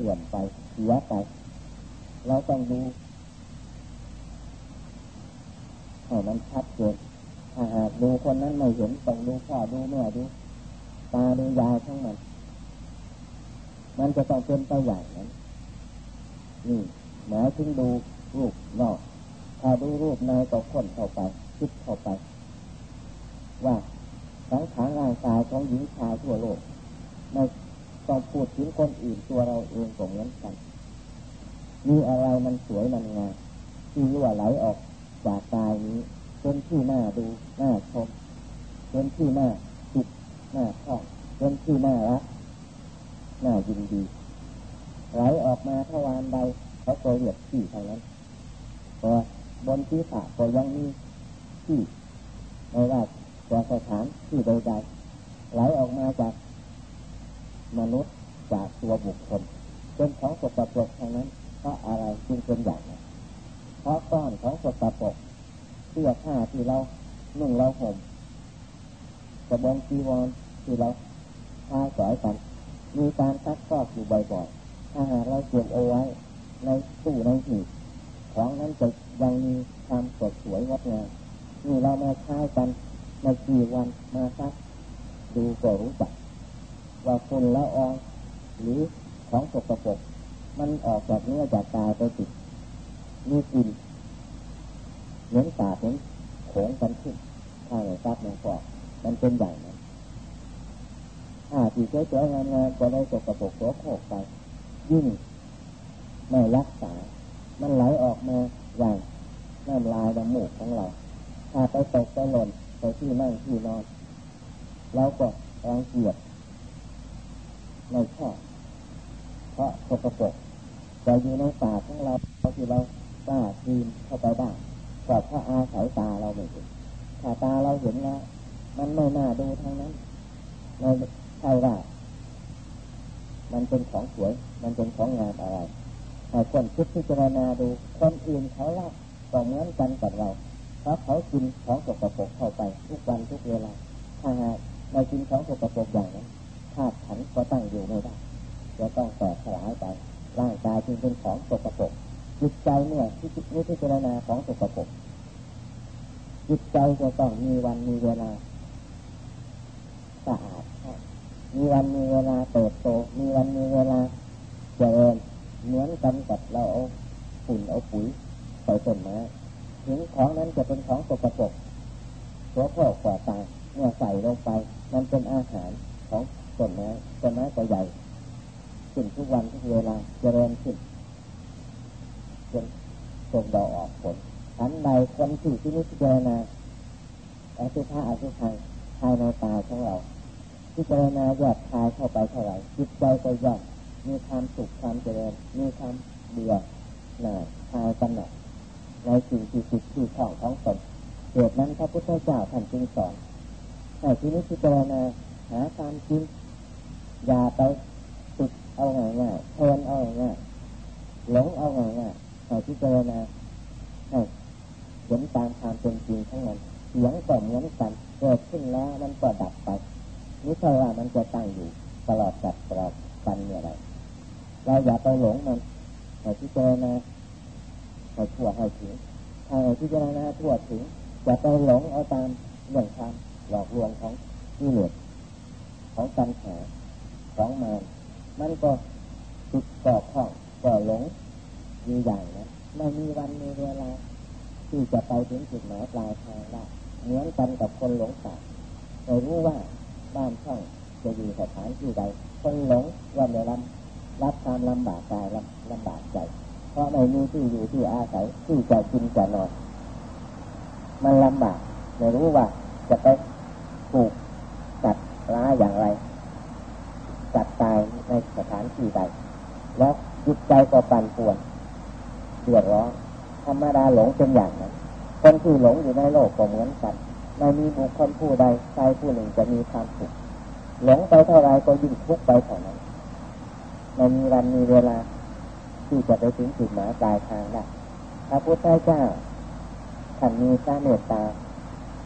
สื่อมไปเสียไป เราต้องดูให้มันชัดเจนถ้าหากดูคนนั้นไม่เห็นต้องดูพ่อดูแม่ดูตาดูยายทั้งมัน มันจะต้องเป็นไปอย่างนั้นนี่หมายถึงดูรูปนอกถ้าดูรูปในก็ค้นเข้าไปคิดเข้าไป ว่าสังขารร่างกายของหญิงชายทั่วโลกไม่ ต้องพูดถึงคนอื่นตัวเราเองก็เหมือนกัน มีอะไรมันสวยมันงามที่รั่วไหลออกจากกายนี้เป็นที่หน้าดูหน้าชมเป็นที่หน้าจิตหน้าชอบเป็นที่หน้ารักหน้ายินดีไหลออกมาทวารใดเขาก็เรียกที่ทางนั้นพอบนที่ขาก็ยังมีที่ไม่ว่าจะสถานที่ใดๆไหลออกมาจาก มนุษย์จากตัวบุคคลเป็นของสกปรกทางนั้นเพราะอะไรจึงเป็นอย่างนั้นเพราะก้อนของสกปรกเสื้อผ้าที่เรานุ่งเราห่มกระบองจีวรที่เราทาสอยกันมีการซักฟอกอยู่บ่อยๆถ้าหากเราเก็บเอาไว้ในตู้ในหีบของนั้นจะยังมีความสดสวยงดงามนี่เรามาใช้กันในกี่วันมาซักดูก็รู้จัก ว่าฝุ่นละอองหรือของสกปรกมันออกจากเนื้อจากกาไปติดมีกลิ่นเหมือนตาเหมือนโขงกันขึ้นถ้าเราซักมันก็มันเป็นอย่างนั้นถ้าที่เจ๊ๆงานๆก็ได้สกปรกโสโครกไปยิ่งไม่รักษา มันไหลออกมาอย่างน้ำลายน้ำมูกของเรา ถ้าไปตกไปหล่นไปที่นั่งที่นอนเราก็รังเกียจ ไม่ชอบเพราะสกปรกแต่อยู่ในตาของเราเพราะที่เรากล้าทีมเข้าไปได้ก็เพราะอาศัยตาเราไม่เห็นถ้าตาเราเห็นแล้วมันไม่น่าดูทางนั้นไม่ใช่ว่ามันเป็นของสวย มันเป็นของงามอะไรให้คนคิดพิจารณาดู คนอื่นเขาล่าก็เหมือนกันกับเรา เพราะเขากินของสกปรกเข้าไปทุกวันทุกเวลาถ้าหากไม่กินของสกปรกอย่างนั้น ธาตุขันก็ตั้งอยู่ไม่ได้จะต้องแตกสลายไปร่างกายจึงเป็นของสกปรกจิตใจเนี่ยที่จิตนี้พิจารณาของสกปรกจิตใจจะต้องมีวันมีเวลาสะอาดมีวันมีเวลาเติบโต มีวันมีเวลาเจริญเหมือนกันกับเราเอาฝุ่นเอาปุ๋ยใส่ต้นไม้ถึงของนั้นจะเป็นของสกปรกตัวพ่อกว่าตาเมื่อใส่ลงไป มันเป็นอาหารของ ต้นไม้ต้นไม้ก็ใหญ่ขึ้นทุกวันทุกเวลาเจริญขึ้นจนส่งดอกออกผลอันใดคนที่ที่นี้พิจารณาอสุภะอสุภัยภายในตาของเราพิจรณาแยกคายเข้าไปเท่าไหร่จิตใจก็ย่อมมีความสุขความเจริญมีความเบื่อหน่ายคลายกำหนัดในสิ่งที่ติดที่ช่องของตนเหตุนั้นพระพุทธเจ้าท่านจึงสอนให้ที่นิจารณาหาความจริง อย่าไปติดเอาง่ายๆเพลินเอาง่ายๆหลงเอาง่ายๆให้พิจารณาให้เห็นตามความเป็นจริงทั้งนั้นเสียงก็เหมือนกันเกิดขึ้นแล้วมันก็ดับไปนี่ใช่ว่ามันจะตั้งอยู่ตลอดกับตลอดกันเนี่ยไรเราอย่าไปหลงมันให้พิจารณาให้ทั่วให้ถึงถ้พิจารณาทั่วถึงจะไปหลงเอาตามเรื่องความหลอกลวงของที่เหลือของตัณหา ของมารมันก็ติดก่อข้องก่อหลงมีอย่างนะไม่มีวันมีเวลาที่จะไปถึงจุดหมายปลายทางได้เหมือนกันกับคนหลงป่าไม่รู้ว่าบ้านช่องจะอยู่สถานที่ใดคนหลงย่อมได้รับรับความลำบากกายลำลำบากใจ เพราะไม่มีที่อยู่ที่อาศัยที่จะกินจะนอนมันลำบากไม่รู้ว่าจะไปถูกจัดร้ายอย่างไรจัดตายในสถาน ที่ใด แล้วจิตใจก็ปั่นป่วนเดือดร้อนธรรมดาหลงเป็นอย่างนั้นคนที่หลงอยู่ในโลกก็เหมือนกันไม่มีบุคคลผู้ใดใครผู้หนึ่งจะมีความสุขหลงไปเท่าไรก็ยิ่งทุกข์ไปเท่านั้นไม่มีวันมีเวลา ที่จะไปถึงจุดหมายปลายทางได้พระพุทธเจ้าท่านมีพระเมตตา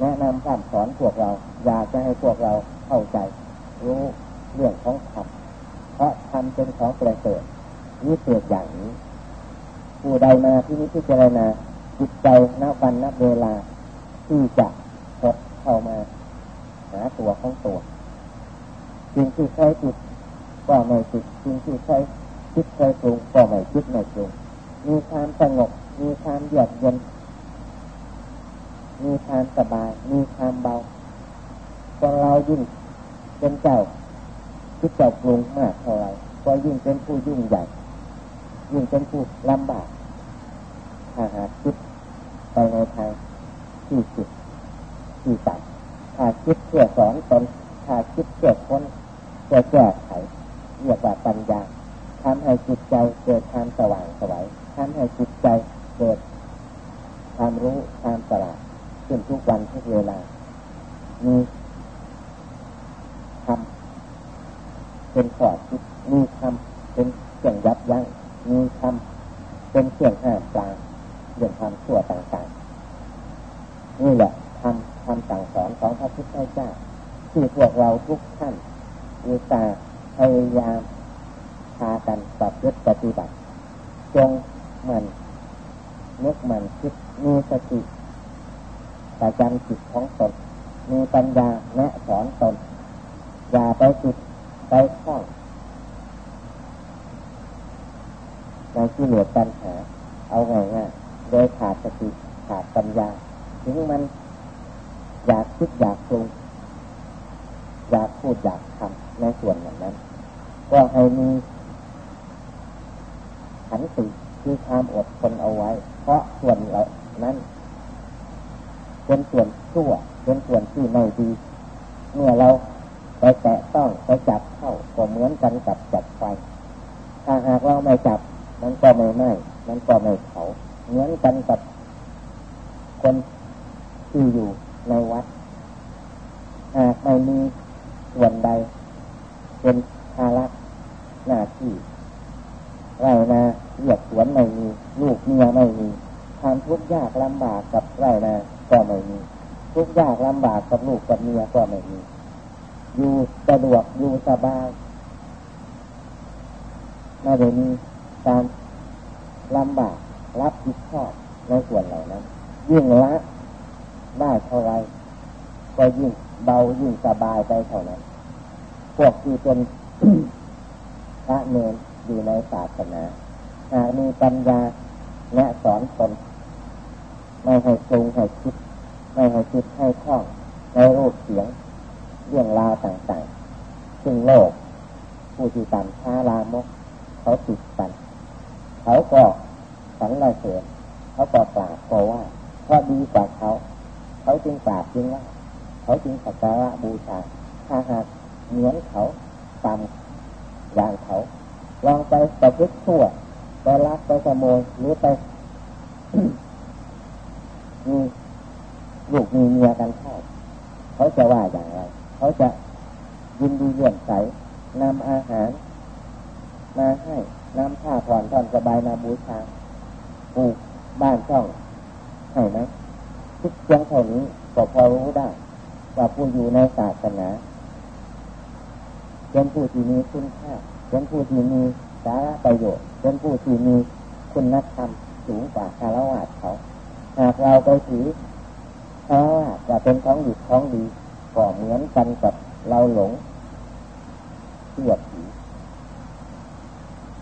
แนะนำคำสอนพวกเรา อยากจะให้พวกเราเข้าใจ รู้เรื่องของธรรม ราะธรรมเป็นของประเสริฐวิเศษอย่างนี้ผู้ใดมาที่นี้ที่เจรณาจิตใจนับวันนับเวลาที่จะพดเข้ามาหาตัวของตัวสิ่งที่เคยจิตก็ไม่จิตสิ่งที่เคยคิดเคยปรุงก็ไม่คิดไม่ปรุงมีความสงบมีความเยือกเย็นมีความสบาย มีความเบาคนเรายิ่งเป็นเจ้า คิดเจ้าปรุงมากเท่าไรก็ยิ่งเป็นผู้ยิ่งใหญ่ยิ่งเป็นผู้ลำบากถ้าหากคิดไปในทางที่สุดที่ตัดถ้าคิดเพื่อสอนตนถ้าคิดเพื่อคนเพื่อแก้ไขเรียกว่าปัญญาทำให้จิตใจเกิดความสว่างสวัยทำให้จิตใจเกิดความรู้ความสลาดขึ้นทุกวันทุกเวลามีทำ เป็นขอคิดมีทำเป็นเครื่องยับยั้งมีทำเป็นเครื่องห้ามปรางเรื่องความชั่วต่างๆนี่แหละทำทำสั่งสอนของพระพุทธเจ้าที่พวกเราทุกท่านอุตาพยายามพากันปรับยศปฏิบัติจงมันนึกมันคิดมีสติประจำจิตของตนมีปัญญาแนะสอนตนอย่าไปจิต ไปข้องในที่เหลือปัญหา เอาไงง่ายโดยขาดสติขาดปัญญา ถึงมัน อยากคิดอยากปรุงอยากพูดอยากทำในส่วนอย่างนั้น ก็ให้มีขันติคือความอดทนเอาไว้ เพราะส่วนเรานั้นเป็นส่วนชั่วเป็นส่วนที่ไม่ดี เมื่อเรา ไปแตะต้องไปจับเข้าก็เหมือนกันกับจับไฟ ถ้าหากเราไม่จับ มันก็ไม่ไหม้มันก็ไม่เผาเหมือนกันกับคนที่อยู่ในวัดหากไม่มีส่วนใด เป็นภาระหน้าที่ไรนาเหยียบสวนไม่มี ลูกเมียไม่มีความทุกข์ยากลำบากกับไรนาก็ไม่มี ทุกข์ยากลำบากกับลูกกับเมียก็ไม่มี อยู่สะดวกอยู่สบายไม่ได้มีการลำบากรับผิดชอบในส่วนเหล่านั้น ยิ่งละได้เท่าไรก็ยิ่งเบายิ่งสบายไปเท่านั้น พวกที่เป็นพระเนรอยู่ในศาสนาหากมีปัญญาและสอนตนไม่ให้ปรุงให้คิด ไม่ให้คิดให้คล่องในรูปเสียง เรื่องราวต่างๆ ซึ่งโลก ผู้ที่ตันช้าลามก เขาติดกัน เขาก็สังเสริญเขาก็กราบก็ว่าเพราะดีกว่าเขา เขาจึงกราบจึงว่า เขาจึงสักการะบูชาถ้าหากเหมือนเขาตามอย่างเขา ลองไปประพฤติชั่วไปลักไปขโมยหรือไปมีลูกมีเมียกันเข้าเขาจะว่าอย่างไร เขาจะยินดีเลื่อนใสนำอาหาร มาให้นำผ้าผ่อนท่อนสบายมาบูชาปลูกบ้านช่องให้ไหมทุกเพียงเท่านี้ก็พอรู้ได้ว่าผู้อยู่ในศาสนาเป็นผู้ที่มีคุณค่าเป็นผู้ที่มีสาระประโยชน์เป็นผู้ที่มีคุณธรรมสูงกว่าคารวะเขา หากเราไปถือคารวะจะเป็นของหยุดของดี ก็เหมือนกันกับเราหลงเชื่อผี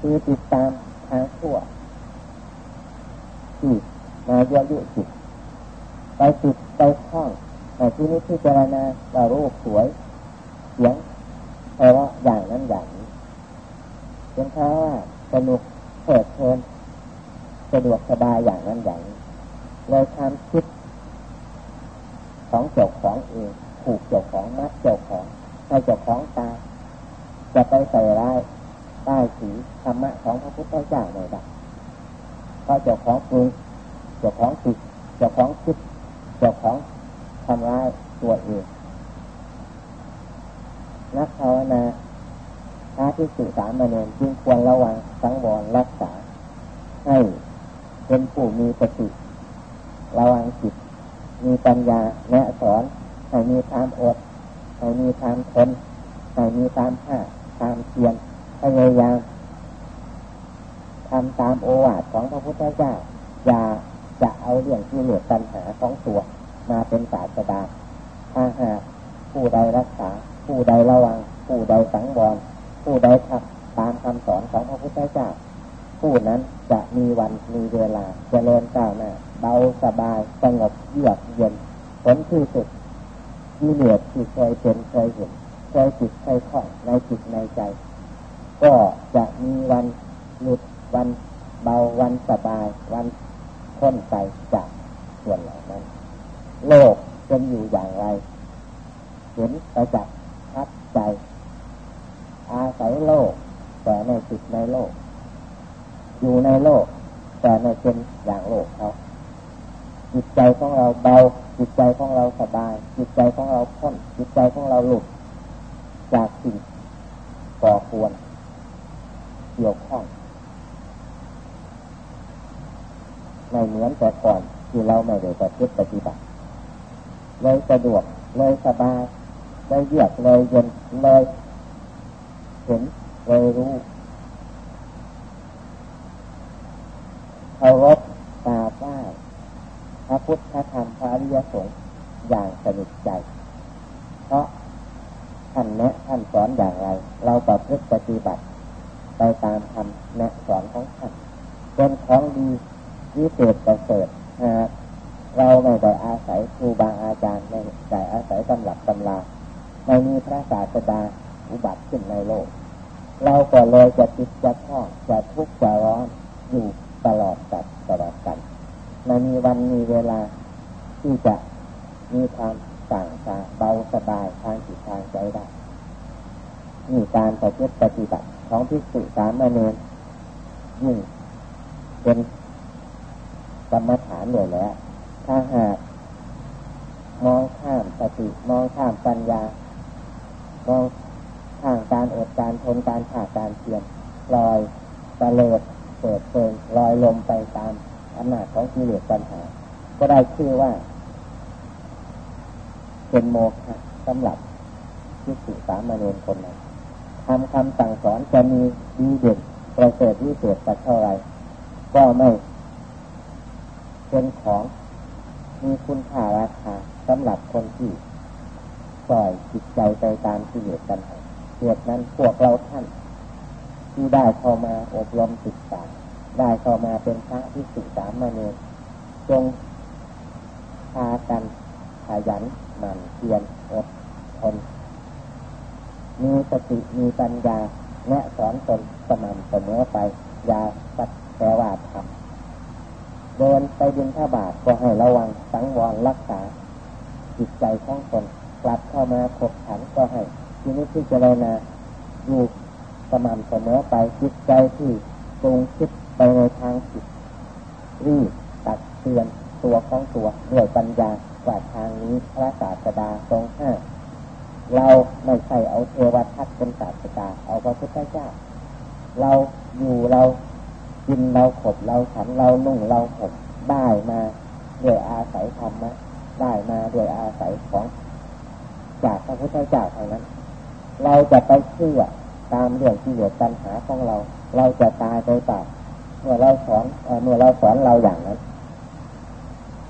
คือติดตามทางชั่วที่มาเยอะยุจิตไปติดไปคล้องแต่ที่นี้ที่เจรณาว่ารูปสวยเสียงเพราะอย่างนั้นอย่างนี้เป็นเพราะว่าสนุกเพิดเพลินสะดวกสบายอย่างนั้นอย่างนี้เลยความคิดของเจ้าของเอง ผูกเจ้าของมัดเจ้าของให้เจ้าของตาจะไปใส่ร้ายป้ายสีธรรมะของพระพุทธเจ้าเลยได้เพราะเจ้าของปรุงเจ้าของติดเจ้าของคิดเจ้าของทำร้ายตัวเองนักภาวนาพระที่สื่อสารมาเนนจึงควรระวังสังวรรักษา ให้เป็นผู้มีสติระวังจิตมีปัญญาแนะสอน ให้มีความอดให้มีความทนให้มีความห้าความเพียรพยายามทำตามโอวาทของพระพุทธเจ้าอย่าจะเอาเรื่องที่เหลือปัญหาของตัวมาเป็นศาสดาถ้าหากผู้ใดรักษา ผู้ใดระวัง ผู้ใดสังวรผู้ใดทำตามคำสอนของพระพุทธเจ้า ผู้นั้นจะมีวันมีเวลาจเจริญก้าวหน้าเบาสบายสงบเยือกเย็นผลที่สุดที่เหลือที่เคยเป็นเคยเห็นเคยจิตเคยคล่องในจิตในใจ ก็จะมีวันหลุดวันเบาวันสบาย วันพ้นไปจากส่วนเหล่านั้น โลกเป็นอยู่อย่างไร เห็นประจักษ์ทัดใจ อาศัยโลก แต่ในจิตในโลก อยู่ในโลก แต่ในเป็นอย่างโลกเขาจิตใจของเราเบาจิตใจของเราสบาย จิตใจของเราพ้นจิตใจของเราหลุด จากสิ่งก่อควรเกี่ยวข้องไม่เหมือนแต่ก่อนที่เราไม่ได้ปฏิบัติเลยสะดวกเลยสบาย เลยเยือกเลยเย็นเลยเห็นเลยรู้เคารพตาบ้าพระพุทธธรรมพระอริยสงฆ์อย่างสนิทใจ เพราะท่านแนะท่านสอนอย่างไร เราต่อพฤติปฏิบัติไปตามคำแนะสอนของท่านเป็นของดีวิเศษประเสริฐหากเราไม่ได้อาศัยครูบาอาจารย์ไม่ได้อาศัยตำรับตำรา ไม่มีพระศาสดาอุบัติขึ้นในโลก เราก็เลยจะติดจะข้องจะทุกข์จะร้อนอยู่ตลอดกัดตลอดกันไม่มีวันมีเวลาที่จะมีความต่างตาเบาสบายทางจิตทางใจได้มีการปฏิบัติของพิสุสามเณรยิ่งเป็นกรรมฐานเลยแล้ว ถ้าหากมองข้ามสติมองข้ามปัญญา มองข้ามการอดการทนการขาดการเพียรลอยตะเลดเปิดเปิงลอยลมไปตามอำนาจของกิเลสปัญหา ก็ได้ชื่อว่า เป็นโมฆะสำหรับที่สุสามเณรคนนั้นทำคำสั่งสอนจะมีดีเด่นประเสริฐวิเศษสักเท่าไรก็ไม่เป็นของมีคุณค่าราคาสำหรับคนที่ ปล่อยจิตใจไปตามที่เหตุกันเหตุนั้นพวกเราท่าน ที่ได้เข้ามาอบรมศึกษาได้เข้ามาเป็นพระที่ศึกษามาเนจงพากันขยันหมั่นเพียรอดทนมีสติมีปัญญาแนะสอนตนสม่ำเสมอไปอย่าสักแต่ว่าทำเดินไปบินท่าบาทก็ให้ระวังสังวรรักษาจิตใจของตน กลับเข้ามาขบขันก็ให้ทีนี้ที่เจรณาอยู่สม่ำเสมอไปจิตใจที่ตรงคิดไปในทางผิดรีบตักเตือนตัวของตัวด้วยปัญญาว่าทางนี้พระศาสดาทรงห้าเราไม่ใช่เอาเทวทัตเป็นศาสดาเอาพระพุทธเจ้า เราอยู่เรากินเราขบเราฉันเรานุ่งเราขบได้มาด้วยอาศัยธรรมะได้มาด้วยอาศัยของ จากพระพุทธเจ้าเท่านั้น เราจะไปเชื่อตามเรื่องที่เหลือปัญหาของเรา เราจะตายไปเปล่าเมื่อเราสอนเมื่อเราสอนเราอย่างนั้น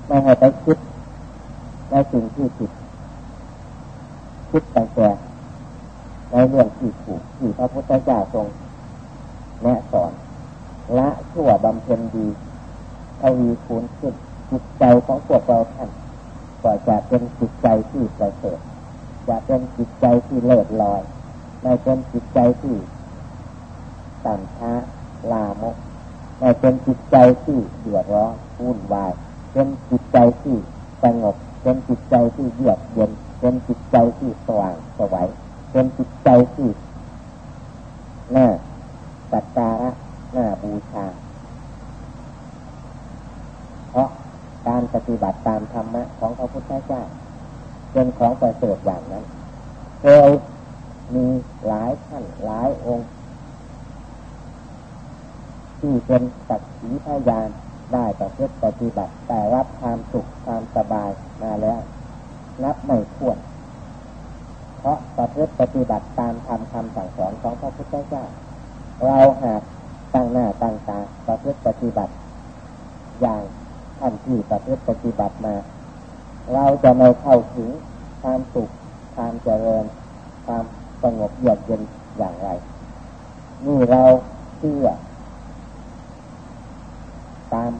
ไม่ให้ไปคิดในสิ่งที่ผิดคิดแต่แต่ในเรื่องที่ถูกที่พระพุทธเจ้าทรงแนะสอนละชั่วบำเพ็ญดีทวีคูณขึ้นจิตใจของพวกเราท่านก็จะเป็นจิตใจที่ประเสริฐ จะเป็นจิตใจที่เลิศลอยไม่เป็นจิตใจที่ต่ำช้าลามกไม่เป็นจิตใจที่เดือดร้อนวุ่นวาย เป็นจิตใจที่สงบ เป็นจิตใจที่เยือกเย็น เป็นจิตใจที่สว่างสวัยเป็นจิตใจที่น่าตัดการะน้าบูชา เพราะการปฏิบัติตามธรรมะของพระพุทธเจ้า เป็นของประเสริฐอย่างนั้นเคยมีหลายท่านหลายองค์ ที่เป็นสักขีพยานได้ต่อเพื่อปฏิบัติแต่รับความสุขความสบายมาแล้วนับไม่ถ้วน เพราะประพฤติปฏิบัติตามธรรมคำสั่งสอนของพระพุทธเจ้า เราหากตั้งหน้าตั้งตาประพฤติปฏิบัติ อย่างท่านที่ประพฤติปฏิบัติมา เราจะไม่เข้าถึงความสุขความเจริญ ความสงบเยือกเย็นอย่างไร นี่เราเชื่อตาม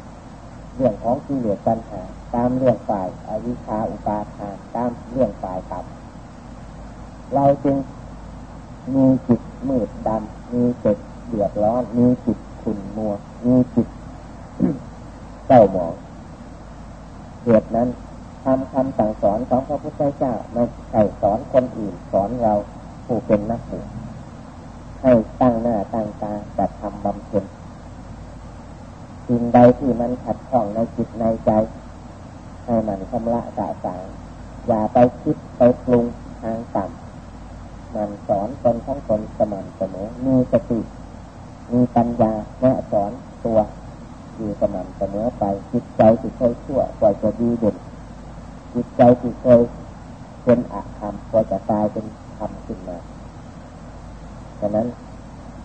เรื่องของกิเลสปัญหา ตามเรื่องฝ่ายอวิชชาอุปาทานตามเรื่องฝ่ายตับเราจึงมีจิตมืดดำมีจิตเดือดร้อน มีจิตขุ่นมัว มีจิตเศร้าหมองเหตุนั้น ทำคำสั่งสอนของพระพุทธเจ้าไม่ใช่สอนคนอื่นสอนเราผู้เป็นนักบวชให้ตั้งหน้าตั้งตาจะทำบำเพ็ญสิ่งใดที่มันขัดข้องในจิตในใจ ให้มันชำระสะสางอย่าไปคิดไปปรุงทางต่ำมันสอนตนทั้งตนสม่ำเสมอมีสติมีปัญญาแนะสอนตัวอยู่สม่ำเสมอไปจิตใจที่เคยชั่วกว่าจะดีเด่น จิตใจที่เคยเป็นอาธรรมกว่าจะตายเป็นธรรมขึ้นมาฉะนั้น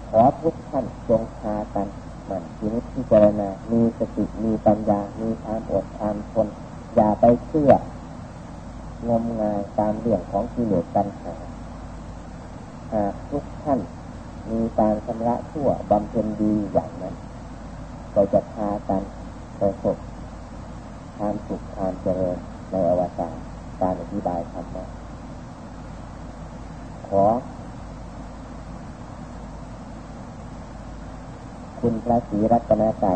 ขอทุกท่านจงพากันมันทีนี้พิจารณา มีสติ มีปัญญา มีความอดความทน อย่าไปเชื่องมงายตามเรื่องของกิเลสปัญหาหากทุกท่านมีการชำระชั่วบำเพ็ญดีอย่างนั้น ก็จะพากันประสบความสุขความเจริญในอวสานการอธิบายธรรมะขอคุณพระ ศีรัตนใจ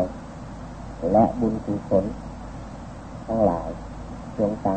และบุญกุศลทั้งหลายจงต